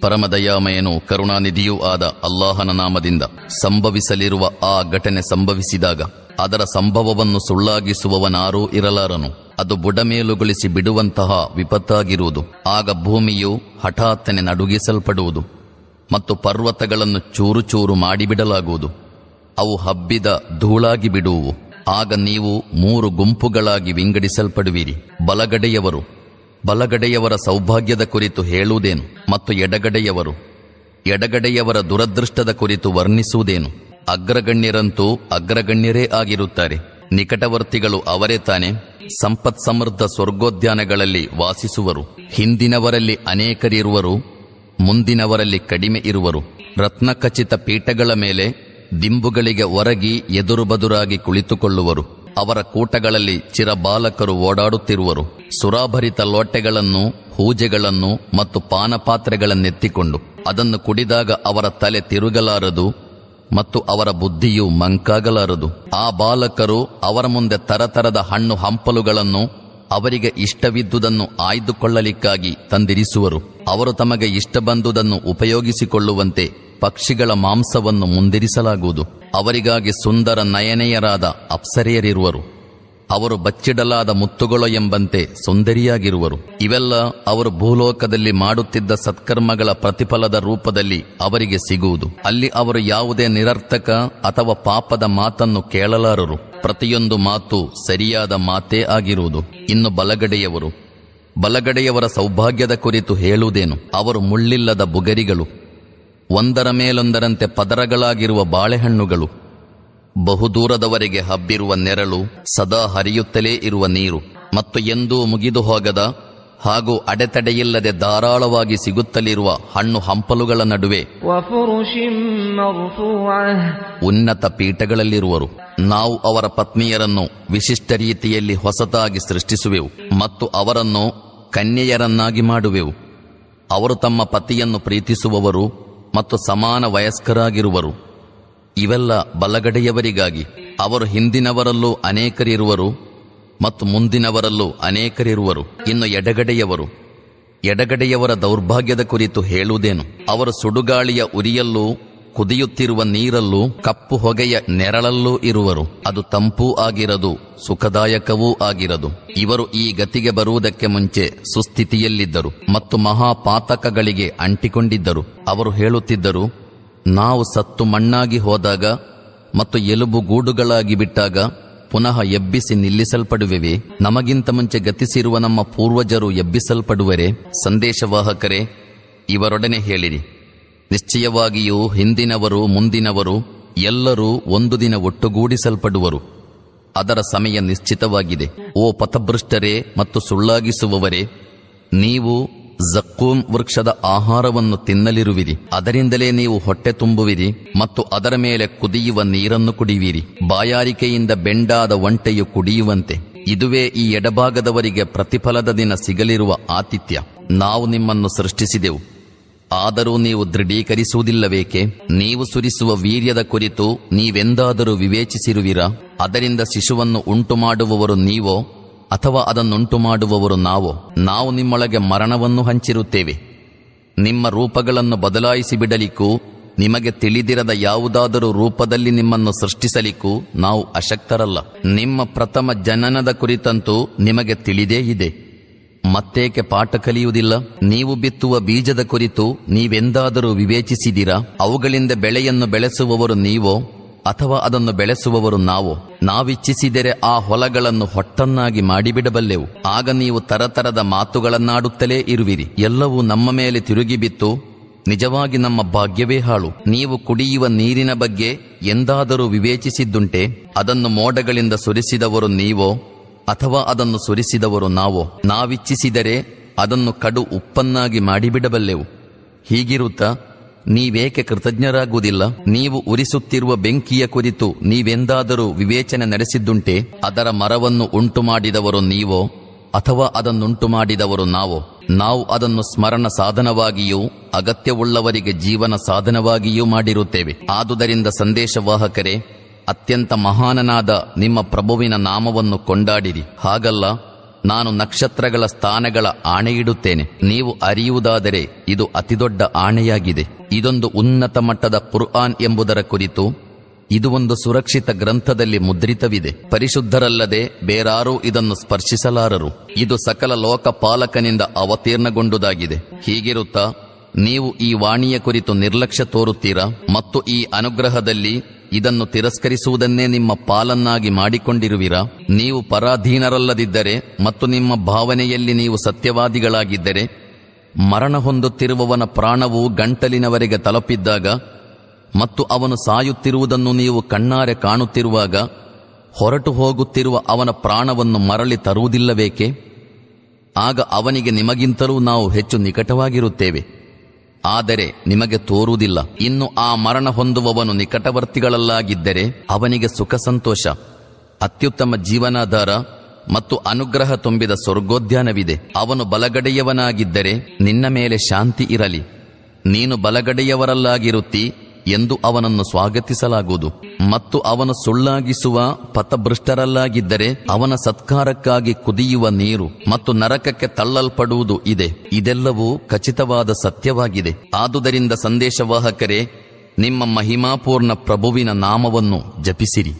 ಪರಮದಯಾಮಯನು ಕರುಣಾನಿಧಿಯೂ ಆದ ಅಲ್ಲಾಹನ ನಾಮದಿಂದ ಸಂಭವಿಸಲಿರುವ ಆ ಘಟನೆ ಸಂಭವಿಸಿದಾಗ ಅದರ ಸಂಭವವನ್ನು ಸುಳ್ಳಾಗಿಸುವವನಾರೂ ಇರಲಾರನು. ಅದು ಬುಡಮೇಲುಗೊಳಿಸಿ ಬಿಡುವಂತಹ ವಿಪತ್ತಾಗಿರುವುದು. ಆಗ ಭೂಮಿಯು ಹಠಾತ್ತನೆ ನಡುಗಿಸಲ್ಪಡುವುದು ಮತ್ತು ಪರ್ವತಗಳನ್ನು ಚೂರು ಚೂರು ಮಾಡಿಬಿಡಲಾಗುವುದು. ಅವು ಹಬ್ಬಿದ ಧೂಳಾಗಿ ಬಿಡುವು ಆಗ ನೀವು ಮೂರು ಗುಂಪುಗಳಾಗಿ ವಿಂಗಡಿಸಲ್ಪಡುವಿರಿ. ಬಲಗಡೆಯವರು ಬಲಗಡೆಯವರ ಸೌಭಾಗ್ಯದ ಕುರಿತು ಹೇಳುವುದೇನು ಮತ್ತು ಎಡಗಡೆಯವರು? ಎಡಗಡೆಯವರ ದುರದೃಷ್ಟದ ಕುರಿತು ವರ್ಣಿಸುವುದೇನು? ಅಗ್ರಗಣ್ಯರಂತೂ ಅಗ್ರಗಣ್ಯರೇ ಆಗಿರುತ್ತಾರೆ. ನಿಕಟವರ್ತಿಗಳು ಅವರೇ ತಾನೆ. ಸಂಪತ್ ಸಮೃದ್ಧ ಸ್ವರ್ಗೋದ್ಯಾನಗಳಲ್ಲಿ ವಾಸಿಸುವರು. ಹಿಂದಿನವರಲ್ಲಿ ಅನೇಕರಿರುವರು, ಮುಂದಿನವರಲ್ಲಿ ಕಡಿಮೆ ಇರುವರು. ರತ್ನಖಚಿತ ಪೀಠಗಳ ಮೇಲೆ ದಿಂಬುಗಳಿಗೆ ಒರಗಿ ಎದುರುಬದುರಾಗಿ ಕುಳಿತುಕೊಳ್ಳುವರು. ಅವರ ಕೂಟಗಳಲ್ಲಿ ಚಿರಬಾಲಕರು ಓಡಾಡುತ್ತಿರುವರು. ಸುರಾಭರಿತ ಲೋಟೆಗಳನ್ನು, ಹೂಜೆಗಳನ್ನು ಮತ್ತು ಪಾನಪಾತ್ರೆಗಳನ್ನೆತ್ತಿಕೊಂಡು ಅದನ್ನು ಕುಡಿದಾಗ ಅವರ ತಲೆ ತಿರುಗಲಾರದು ಮತ್ತು ಅವರ ಬುದ್ಧಿಯು ಮಂಕಾಗಲಾರದು. ಆ ಬಾಲಕರು ಅವರ ಮುಂದೆ ತರತರದ ಹಣ್ಣು ಹಂಪಲುಗಳನ್ನು ಅವರಿಗೆ ಇಷ್ಟವಿದ್ದುದನ್ನು ಆಯ್ದುಕೊಳ್ಳಲಿಕ್ಕಾಗಿ ತಂದಿರಿಸುವರು. ಅವರು ತಮಗೆ ಇಷ್ಟ ಬಂದುದನ್ನು ಉಪಯೋಗಿಸಿಕೊಳ್ಳುವಂತೆ ಪಕ್ಷಿಗಳ ಮಾಂಸವನ್ನು ಮುಂದಿರಿಸಲಾಗುವುದು. ಅವರಿಗಾಗಿ ಸುಂದರ ನಯನೆಯರಾದ ಅಪ್ಸರೆಯರಿರುವರು. ಅವರು ಬಚ್ಚಿಡಲಾದ ಮುತ್ತುಗಳು ಎಂಬಂತೆ ಸುಂದರಿಯಾಗಿರುವರು. ಇವೆಲ್ಲ ಅವರು ಭೂಲೋಕದಲ್ಲಿ ಮಾಡುತ್ತಿದ್ದ ಸತ್ಕರ್ಮಗಳ ಪ್ರತಿಫಲದ ರೂಪದಲ್ಲಿ ಅವರಿಗೆ ಸಿಗುವುದು. ಅಲ್ಲಿ ಅವರು ಯಾವುದೇ ನಿರರ್ಥಕ ಅಥವಾ ಪಾಪದ ಮಾತನ್ನು ಕೇಳಲಾರರು. ಪ್ರತಿಯೊಂದು ಮಾತು ಸರಿಯಾದ ಮಾತೇ ಆಗಿರುವುದು. ಇನ್ನು ಬಲಗಡೆಯವರು. ಬಲಗಡೆಯವರ ಸೌಭಾಗ್ಯದ ಕುರಿತು ಹೇಳುವುದೇನು? ಅವರು ಮುಳ್ಳಿಲ್ಲದ ಬುಗರಿಗಳು. ಒಂದರ ಮೇಲೊಂದರಂತೆ ಪದರಗಳಾಗಿರುವ ಬಾಳೆಹಣ್ಣುಗಳು. ಬಹುದೂರದವರೆಗೆ ಹಬ್ಬಿರುವ ನೆರಳು ಸದಾ ಹರಿಯುತ್ತಲೇ ಇರುವ ನೀರು. ಮತ್ತು ಎಂದೂ ಮುಗಿದು ಹೋಗದ ಹಾಗೂ ಅಡೆತಡೆಯಿಲ್ಲದೆ ಧಾರಾಳವಾಗಿ ಸಿಗುತ್ತಲಿರುವ ಹಣ್ಣು ಹಂಪಲುಗಳ ನಡುವೆ ಉನ್ನತ ಪೀಠಗಳಲ್ಲಿರುವರು. ನಾವು ಅವರ ಪತ್ನಿಯರನ್ನು ವಿಶಿಷ್ಟ ರೀತಿಯಲ್ಲಿ ಹೊಸತಾಗಿ ಸೃಷ್ಟಿಸುವೆವು ಮತ್ತು ಅವರನ್ನು ಕನ್ಯೆಯರನ್ನಾಗಿ ಮಾಡುವೆವು. ಅವರು ತಮ್ಮ ಪತಿಯನ್ನು ಪ್ರೀತಿಸುವವರು ಮತ್ತು ಸಮಾನ ವಯಸ್ಕರಾಗಿರುವರು. ಇವೆಲ್ಲ ಬಲಗಡೆಯವರಿಗಾಗಿ. ಅವರು ಹಿಂದಿನವರಲ್ಲೂ ಅನೇಕರಿರುವರು ಮತ್ತು ಮುಂದಿನವರಲ್ಲೂ ಅನೇಕರಿರುವರು. ಇನ್ನು ಎಡಗಡೆಯವರು. ಎಡಗಡೆಯವರ ದೌರ್ಭಾಗ್ಯದ ಕುರಿತು ಹೇಳುವುದೇನು? ಅವರು ಸುಡುಗಾಳಿಯ ಉರಿಯಲ್ಲೂ ಕುದಿಯುತ್ತಿರುವ ನೀರಲ್ಲೂ ಕಪ್ಪು ಹೊಗೆಯ ನೆರಳಲ್ಲೂ ಇರುವರು. ಅದು ತಂಪೂ ಆಗಿರದು, ಸುಖದಾಯಕವೂ ಆಗಿರದು. ಇವರು ಈ ಗತಿಗೆ ಬರುವುದಕ್ಕೆ ಮುಂಚೆ ಸುಸ್ಥಿತಿಯಲ್ಲಿದ್ದರು ಮತ್ತು ಮಹಾಪಾತಕಗಳಿಗೆ ಅಂಟಿಕೊಂಡಿದ್ದರು. ಅವರು ಹೇಳುತ್ತಿದ್ದರು, ನಾವು ಸತ್ತು ಮಣ್ಣಾಗಿ ಹೋದಾಗ ಮತ್ತು ಎಲುಬು ಗೂಡುಗಳಾಗಿ ಬಿಟ್ಟಾಗ ಪುನಃ ಎಬ್ಬಿಸಿ ನಿಲ್ಲಿಸಲ್ಪಡುವೆವೆ? ನಮಗಿಂತ ಮುಂಚೆ ಗತಿಸಿರುವ ನಮ್ಮ ಪೂರ್ವಜರು ಎಬ್ಬಿಸಲ್ಪಡುವರೆ? ಸಂದೇಶವಾಹಕರೇ, ಇವರೊಡನೆ ಹೇಳಿರಿ. ನಿಶ್ಚಯವಾಗಿಯೂ ಹಿಂದಿನವರು, ಮುಂದಿನವರು ಎಲ್ಲರೂ ಒಂದು ದಿನ ಒಟ್ಟುಗೂಡಿಸಲ್ಪಡುವರು. ಅದರ ಸಮಯ ನಿಶ್ಚಿತವಾಗಿದೆ. ಓ ಪಥಭೃಷ್ಟರೇ ಮತ್ತು ಸುಳ್ಳಾಗಿಸುವವರೇ, ನೀವು ಜಕ್ಕೂಮ್ ವೃಕ್ಷದ ಆಹಾರವನ್ನು ತಿನ್ನಲಿರುವಿರಿ. ಅದರಿಂದಲೇ ನೀವು ಹೊಟ್ಟೆ ತುಂಬುವಿರಿ ಮತ್ತು ಅದರ ಮೇಲೆ ಕುದಿಯುವ ನೀರನ್ನು ಕುಡಿಯುವಿರಿ. ಬಾಯಾರಿಕೆಯಿಂದ ಬೆಂಡಾದ ಒಂಟೆಯು ಕುಡಿಯುವಂತೆ. ಇದುವೇ ಈ ಎಡಭಾಗದವರಿಗೆ ಪ್ರತಿಫಲದ ದಿನ ಸಿಗಲಿರುವ ಆತಿಥ್ಯ. ನಾವು ನಿಮ್ಮನ್ನು ಸೃಷ್ಟಿಸಿದೆವು. ಆದರೂ ನೀವು ದೃಢೀಕರಿಸುವುದಿಲ್ಲವೇಕೆ? ನೀವು ಸುರಿಸುವ ವೀರ್ಯದ ಕುರಿತು ನೀವೆಂದಾದರೂ ವಿವೇಚಿಸಿರುವಿರಾ? ಅದರಿಂದ ಶಿಶುವನ್ನು ಉಂಟು ಮಾಡುವವರು ನೀವೋ, ಅಥವಾ ಅದನ್ನುಂಟು ಮಾಡುವವರು ನಾವೋ? ನಾವು ನಿಮ್ಮೊಳಗೆ ಮರಣವನ್ನು ಹಂಚಿರುತ್ತೇವೆ. ನಿಮ್ಮ ರೂಪಗಳನ್ನು ಬದಲಾಯಿಸಿ ಬಿಡಲಿಕ್ಕೂ, ನಿಮಗೆ ತಿಳಿದಿರದ ಯಾವುದಾದರೂ ರೂಪದಲ್ಲಿ ನಿಮ್ಮನ್ನು ಸೃಷ್ಟಿಸಲಿಕ್ಕೂ ನಾವು ಅಶಕ್ತರಲ್ಲ. ನಿಮ್ಮ ಪ್ರಥಮ ಜನನದ ಕುರಿತಂತೂ ನಿಮಗೆ ತಿಳಿದೇ ಇದೆ. ಮತ್ತೇಕೆ ಪಾಠ ಕಲಿಯುವುದಿಲ್ಲ? ನೀವು ಬಿತ್ತುವ ಬೀಜದ ಕುರಿತು ನೀವೆಂದಾದರೂ ವಿವೇಚಿಸಿದಿರಾ? ಅವುಗಳಿಂದ ಬೆಳೆಯನ್ನು ಬೆಳೆಸುವವರು ನೀವೋ, ಅಥವಾ ಅದನ್ನು ಬೆಳೆಸುವವರು ನಾವು? ನಾವಿಚ್ಛಿಸಿದರೆ ಆ ಹೊಲಗಳನ್ನು ಹೊಟ್ಟನ್ನಾಗಿ ಮಾಡಿಬಿಡಬಲ್ಲೆವು. ಆಗ ನೀವು ತರತರದ ಮಾತುಗಳನ್ನಾಡುತ್ತಲೇ ಇರುವಿರಿ. ಎಲ್ಲವೂ ನಮ್ಮ ಮೇಲೆ ತಿರುಗಿ ಬಿತ್ತು ನಿಜವಾಗಿ ನಮ್ಮ ಭಾಗ್ಯವೇ ಹಾಳು. ನೀವು ಕುಡಿಯುವ ನೀರಿನ ಬಗ್ಗೆ ಎಂದಾದರೂ ವಿವೇಚಿಸಿದ್ದುಂಟೆ. ಅದನ್ನು ಮೋಡಗಳಿಂದ ಸುರಿಸಿದವರು ನೀವೋ ಅಥವಾ ಅದನ್ನು ಸುರಿಸಿದವರು ನಾವೋ ನಾವಿಚ್ಛಿಸಿದರೆ ಅದನ್ನು ಕಡು ಉಪ್ಪನ್ನಾಗಿ ಮಾಡಿಬಿಡಬಲ್ಲೆವು. ಹೀಗಿರುತ್ತಾ, ನೀವೇಕೆ ಕೃತಜ್ಞರಾಗುವುದಿಲ್ಲ? ನೀವು ಉರಿಸುತ್ತಿರುವ ಬೆಂಕಿಯ ಕುರಿತು ನೀವೆಂದಾದರೂ ವಿವೇಚನೆ ನಡೆಸಿದ್ದುಂಟೆ, ಅದರ ಮರವನ್ನು ಉಂಟು ಮಾಡಿದವರು ನೀವೋ, ಅಥವಾ ಅದನ್ನುಂಟು ಮಾಡಿದವರು ನಾವೋ? ನಾವು ಅದನ್ನು ಸ್ಮರಣ ಸಾಧನವಾಗಿಯೂ, ಅಗತ್ಯವುಳ್ಳವರಿಗೆ ಜೀವನ ಸಾಧನವಾಗಿಯೂ ಮಾಡಿರುತ್ತೇವೆ. ಆದುದರಿಂದ ಸಂದೇಶವಾಹಕರೇ ಅತ್ಯಂತ ಮಹಾನನಾದ ನಿಮ್ಮ ಪ್ರಭುವಿನ ನಾಮವನ್ನು ಕೊಂಡಾಡಿರಿ. ಹಾಗಲ್ಲ, ನಾನು ನಕ್ಷತ್ರಗಳ ಸ್ಥಾನಗಳ ಆಣೆಯಿಡುತ್ತೇನೆ. ನೀವು ಅರಿಯುವುದಾದರೆ ಇದು ಅತಿದೊಡ್ಡ ಆಣೆಯಾಗಿದೆ. ಇದೊಂದು ಉನ್ನತ ಮಟ್ಟದ ಕುರ್ಆನ್ ಎಂಬುದರ ಕುರಿತು, ಇದು ಒಂದು ಸುರಕ್ಷಿತ ಗ್ರಂಥದಲ್ಲಿ ಮುದ್ರಿತವಿದೆ. ಪರಿಶುದ್ಧರಲ್ಲದೆ ಬೇರಾರೂ ಇದನ್ನು ಸ್ಪರ್ಶಿಸಲಾರರು. ಇದು ಸಕಲ ಲೋಕಪಾಲಕನಿಂದ ಅವತೀರ್ಣಗೊಂಡುದಾಗಿದೆ. ಹೀಗಿರುತ್ತಾ, ನೀವು ಈ ವಾಣಿಯ ಕುರಿತು ನಿರ್ಲಕ್ಷ್ಯ ತೋರುತ್ತೀರಾ? ಮತ್ತು ಈ ಅನುಗ್ರಹದಲ್ಲಿ ಇದನ್ನು ತಿರಸ್ಕರಿಸುವುದನ್ನೇ ನಿಮ್ಮ ಪಾಲನ್ನಾಗಿ ಮಾಡಿಕೊಂಡಿರುವಿರಾ? ನೀವು ಪರಾಧೀನರಲ್ಲದಿದ್ದರೆ ಮತ್ತು ನಿಮ್ಮ ಭಾವನೆಯಲ್ಲಿ ನೀವು ಸತ್ಯವಾದಿಗಳಾಗಿದ್ದರೆ, ಮರಣ ಹೊಂದುತ್ತಿರುವವನ ಪ್ರಾಣವು ಗಂಟಲಿನವರೆಗೆ ತಲುಪಿದ್ದಾಗ ಮತ್ತು ಅವನು ಸಾಯುತ್ತಿರುವುದನ್ನು ನೀವು ಕಣ್ಣಾರೆ ಕಾಣುತ್ತಿರುವಾಗ ಹೊರಟು ಹೋಗುತ್ತಿರುವ ಅವನ ಪ್ರಾಣವನ್ನು ಮರಳಿ ತರುವುದಿಲ್ಲಬೇಕೆ ಆಗ ಅವನಿಗೆ ನಿಮಗಿಂತಲೂ ನಾವು ಹೆಚ್ಚು ನಿಕಟವಾಗಿರುತ್ತೇವೆ. ಆದರೆ ನಿಮಗೆ ತೋರುವುದಿಲ್ಲ. ಇನ್ನು ಆ ಮರಣ ಹೊಂದುವವನು ನಿಕಟವರ್ತಿಗಳಲ್ಲಾಗಿದ್ದರೆ ಅವನಿಗೆ ಸುಖ ಸಂತೋಷ, ಅತ್ಯುತ್ತಮ ಜೀವನಾಧಾರ ಮತ್ತು ಅನುಗ್ರಹ ತುಂಬಿದ ಸ್ವರ್ಗೋದ್ಯಾನವಿದೆ. ಅವನು ಬಲಗಡೆಯವನಾಗಿದ್ದರೆ ನಿನ್ನ ಮೇಲೆ ಶಾಂತಿ ಇರಲಿ. ನೀನು ಬಲಗಡೆಯವರಲ್ಲಾಗಿರುತ್ತಿ ಎಂದು ಅವನನ್ನು ಸ್ವಾಗತಿಸಲಾಗುವುದು. ಮತ್ತು ಅವನ ಸುಳ್ಳಾಗಿಸುವ ಪಥಭೃಷ್ಟರಲ್ಲಾಗಿದ್ದರೆ ಅವನ ಸತ್ಕಾರಕ್ಕಾಗಿ ಕುದಿಯುವ ನೀರು ಮತ್ತು ನರಕಕ್ಕೆ ತಳ್ಳಲ್ಪಡುವುದು ಇದೆ. ಇದೆಲ್ಲವೂ ಖಚಿತವಾದ ಸತ್ಯವಾಗಿದೆ. ಆದುದರಿಂದ ಸಂದೇಶವಾಹಕರೇ, ನಿಮ್ಮ ಮಹಿಮಾಪೂರ್ಣ ಪ್ರಭುವಿನ ನಾಮವನ್ನು ಜಪಿಸಿರಿ.